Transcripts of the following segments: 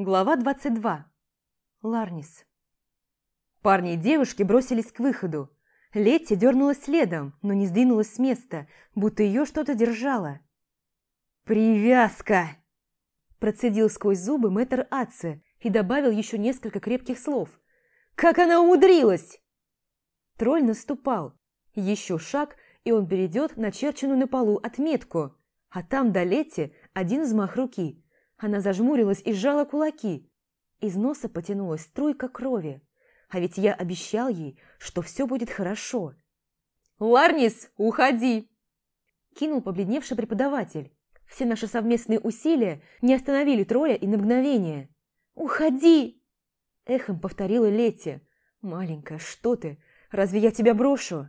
Глава 22. Ларнис. Парни и девушки бросились к выходу. Летти дернулась следом, но не сдвинулась с места, будто ее что-то держало. «Привязка!» Процедил сквозь зубы мэтр Атце и добавил еще несколько крепких слов. «Как она умудрилась!» Тролль наступал. Еще шаг, и он перейдет на черченную на полу отметку, а там до Летти один взмах руки – она зажмурилась и сжала кулаки. Из носа потянулась струйка крови. А ведь я обещал ей, что все будет хорошо. «Ларнис, уходи!» Кинул побледневший преподаватель. Все наши совместные усилия не остановили тролля и на мгновение. «Уходи!» Эхом повторила Летти. «Маленькая, что ты? Разве я тебя брошу?»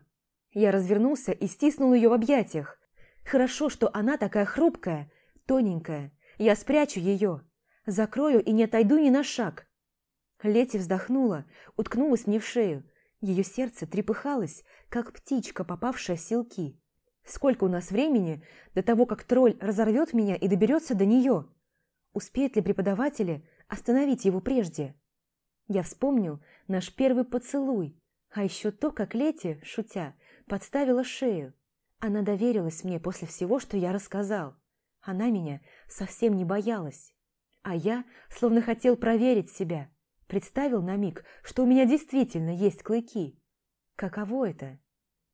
Я развернулся и стиснул ее в объятиях. Хорошо, что она такая хрупкая, тоненькая, я спрячу ее, закрою и не отойду ни на шаг. Лети вздохнула, уткнулась мне в шею. Ее сердце трепыхалось, как птичка, попавшая в силки. Сколько у нас времени до того, как тролль разорвет меня и доберется до нее? Успеют ли преподаватели остановить его прежде? Я вспомнил наш первый поцелуй, а еще то, как Лети, шутя, подставила шею. Она доверилась мне после всего, что я рассказал. Она меня совсем не боялась. А я словно хотел проверить себя. Представил на миг, что у меня действительно есть клыки. Каково это?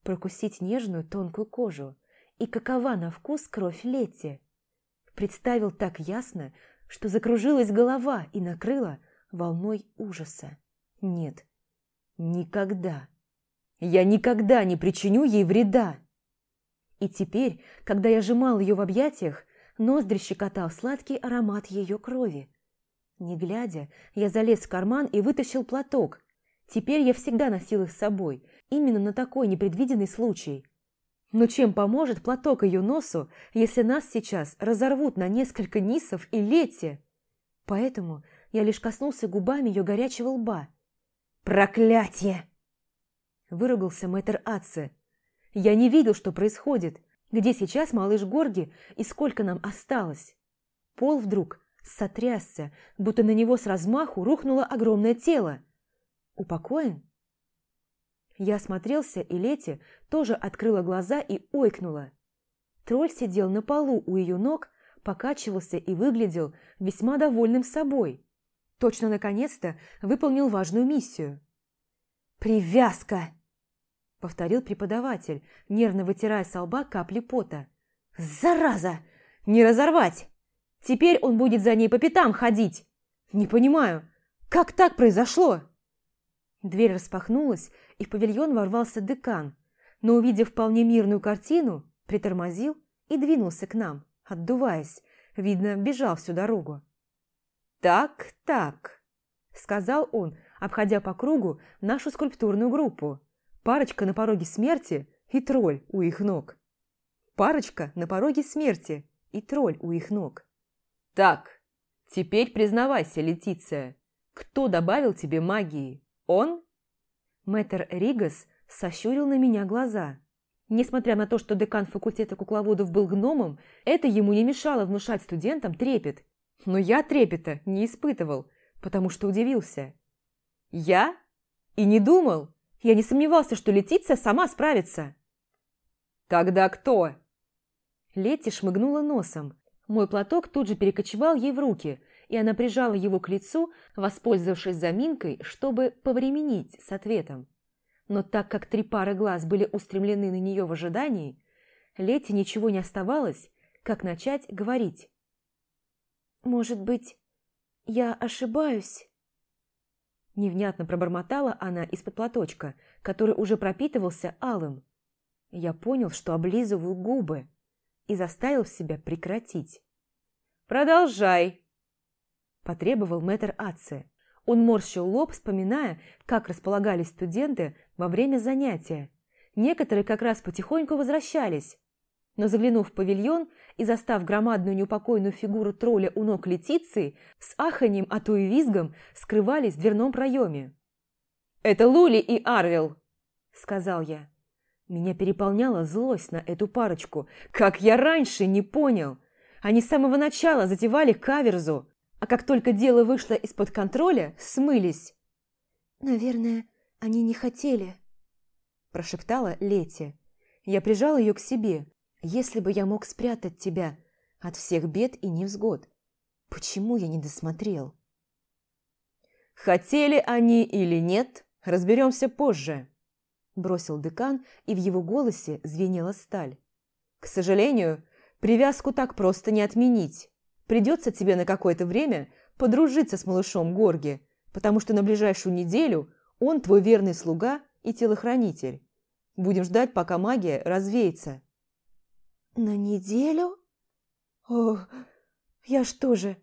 Прокусить нежную тонкую кожу. И какова на вкус кровь Летти? Представил так ясно, что закружилась голова и накрыла волной ужаса. Нет, никогда. Я никогда не причиню ей вреда. И теперь, когда я сжимал ее в объятиях, Ноздри щекотал сладкий аромат ее крови. Не глядя, я залез в карман и вытащил платок. Теперь я всегда носил их с собой, именно на такой непредвиденный случай. Но чем поможет платок ее носу, если нас сейчас разорвут на несколько нисов и лете? Поэтому я лишь коснулся губами ее горячего лба. «Проклятие!» Выругался мэтр Атце. Я не видел, что происходит, где сейчас малыш Горги и сколько нам осталось? Пол вдруг сотрясся, будто на него с размаху рухнуло огромное тело. Упокоен? Я осмотрелся, и Лети тоже открыла глаза и ойкнула. Тролль сидел на полу у ее ног, покачивался и выглядел весьма довольным собой. Точно наконец-то выполнил важную миссию. «Привязка!» Повторил преподаватель, нервно вытирая с лба капли пота. «Зараза! Не разорвать! Теперь он будет за ней по пятам ходить! Не понимаю, как так произошло?» Дверь распахнулась, и в павильон ворвался декан, но, увидев вполне мирную картину, притормозил и двинулся к нам, отдуваясь, видно, бежал всю дорогу. «Так, так», — сказал он, обходя по кругу нашу скульптурную группу. Парочка на пороге смерти и тролль у их ног. Парочка на пороге смерти и тролль у их ног. Так, теперь признавайся, Летиция, кто добавил тебе магии? Он? Мэтр Ригас сощурил на меня глаза. Несмотря на то, что декан факультета кукловодов был гномом, это ему не мешало внушать студентам трепет. Но я трепета не испытывал, потому что удивился. Я? И не думал, я не сомневался, что Летиция сама справится. «Тогда кто?» Летти шмыгнула носом. Мой платок тут же перекочевал ей в руки, и она прижала его к лицу, воспользовавшись заминкой, чтобы повременить с ответом. Но так как три пары глаз были устремлены на нее в ожидании, Летти ничего не оставалось, как начать говорить. «Может быть, я ошибаюсь?» Невнятно пробормотала она из-под платочка, который уже пропитывался алым. Я понял, что облизываю губы и заставил себя прекратить. «Продолжай!» – потребовал мэтр Атце. Он морщил лоб, вспоминая, как располагались студенты во время занятия. Некоторые как раз потихоньку возвращались, но заглянув в павильон и застав громадную неупокойную фигуру тролля у ног Летиции, с аханьем, а то и визгом скрывались в дверном проеме. «Это Лули и Арвил!» – сказал я. Меня переполняла злость на эту парочку. Как я раньше не понял! Они с самого начала затевали каверзу. а как только дело вышло из-под контроля, смылись. «Наверное, они не хотели», – прошептала Лети. Я прижал ее к себе. «Если бы я мог спрятать тебя от всех бед и невзгод, почему я не досмотрел?» «Хотели они или нет, разберемся позже», – бросил декан, и в его голосе звенела сталь. «К сожалению, привязку так просто не отменить. Придется тебе на какое-то время подружиться с малышом Горги, потому что на ближайшую неделю он твой верный слуга и телохранитель. Будем ждать, пока магия развеется». «На неделю? О, я что же,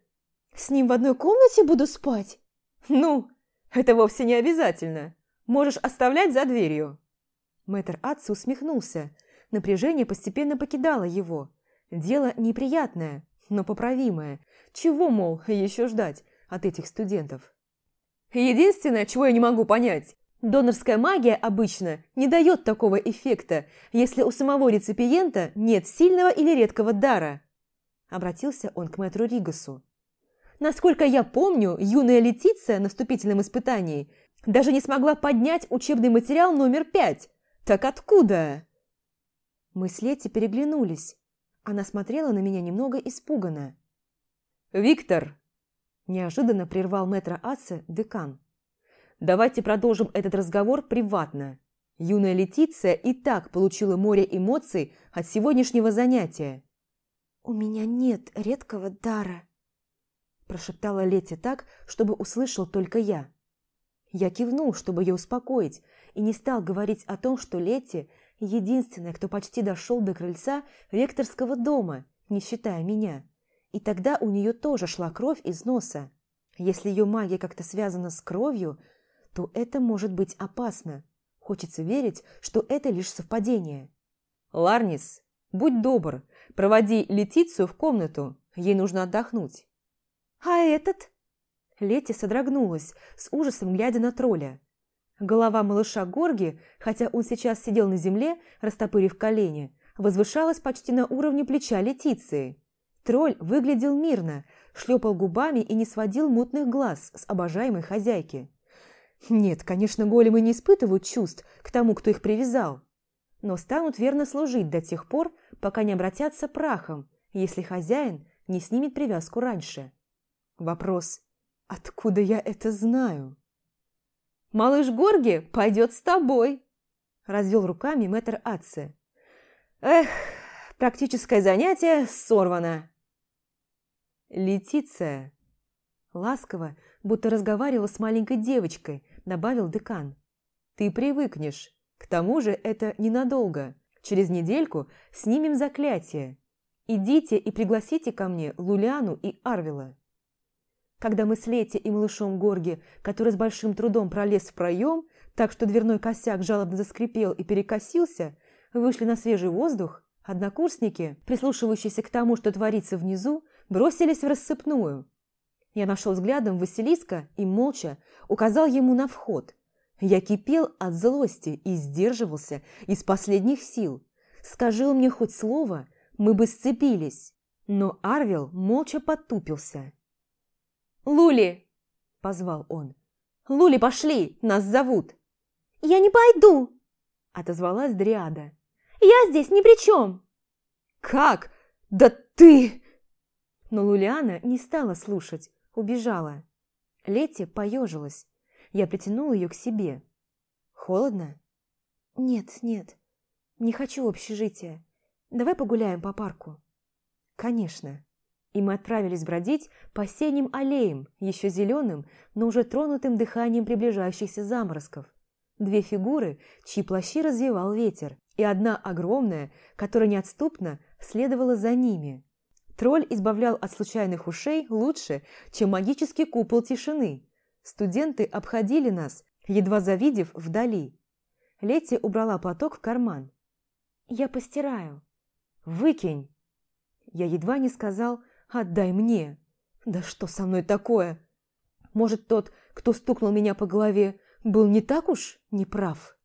с ним в одной комнате буду спать?» «Ну, это вовсе не обязательно. Можешь оставлять за дверью». Мэтр Атси усмехнулся. Напряжение постепенно покидало его. Дело неприятное, но поправимое. Чего, мол, еще ждать от этих студентов? Единственное, чего я не могу понять, донорская магия обычно не дает такого эффекта, если у самого реципиента нет сильного или редкого дара. Обратился он к мэтру Ригасу. Насколько я помню, юная Летиция на вступительном испытании даже не смогла поднять учебный материал номер пять. Так откуда? Мы с Летти переглянулись. Она смотрела на меня немного испуганно. «Виктор!» – неожиданно прервал мэтра Аце декан. «Давайте продолжим этот разговор приватно. Юная Летиция и так получила море эмоций от сегодняшнего занятия». «У меня нет редкого дара», – прошептала Летти так, чтобы услышал только я. Я кивнул, чтобы ее успокоить, и не стал говорить о том, что Летти – единственная, кто почти дошел до крыльца ректорского дома, не считая меня. И тогда у нее тоже шла кровь из носа. Если ее магия как-то связана с кровью, то это может быть опасно. Хочется верить, что это лишь совпадение. «Ларнис, будь добр, проводи Летицию в комнату, ей нужно отдохнуть». «А этот?» Лети содрогнулась, с ужасом глядя на тролля. Голова малыша Горги, хотя он сейчас сидел на земле, растопырив колени, возвышалась почти на уровне плеча Летиции. Тролль выглядел мирно, шлепал губами и не сводил мутных глаз с обожаемой хозяйки. Нет, конечно, големы не испытывают чувств к тому, кто их привязал, но станут верно служить до тех пор, пока не обратятся прахом, если хозяин не снимет привязку раньше. Вопрос «Откуда я это знаю?» Малыш Горги пойдет с тобой!» Развел руками мэтр Атце. «Эх, практическое занятие сорвано!» «Летиция!» Ласково, будто разговаривал с маленькой девочкой, добавил декан. «Ты привыкнешь. К тому же это ненадолго. Через недельку снимем заклятие. Идите и пригласите ко мне Луляну и Арвила». Когда мы с Лети и малышом Горги, который с большим трудом пролез в проем, так что дверной косяк жалобно заскрипел и перекосился, вышли на свежий воздух, однокурсники, прислушивающиеся к тому, что творится внизу, бросились в рассыпную. Я нашел взглядом Василиска и молча указал ему на вход. Я кипел от злости и сдерживался из последних сил. Скажи мне хоть слово, мы бы сцепились. Но Арвил молча потупился. «Лули!» – позвал он. «Лули, пошли! Нас зовут!» «Я не пойду!» – отозвалась Дриада. «Я здесь ни при чем!» «Как? Да ты...» Но Лулиана не стала слушать, убежала. Летти поежилась. Я притянул ее к себе. «Холодно?» «Нет, нет, не хочу общежития. Давай погуляем по парку». «Конечно» и мы отправились бродить по осенним аллеям, еще зеленым, но уже тронутым дыханием приближающихся заморозков. Две фигуры, чьи плащи развивал ветер, и одна огромная, которая неотступно следовала за ними. Тролль избавлял от случайных ушей лучше, чем магический купол тишины. Студенты обходили нас, едва завидев вдали. Летти убрала платок в карман. «Я постираю». «Выкинь!» Я едва не сказал Отдай мне. Да что со мной такое? Может, тот, кто стукнул меня по голове, был не так уж неправ?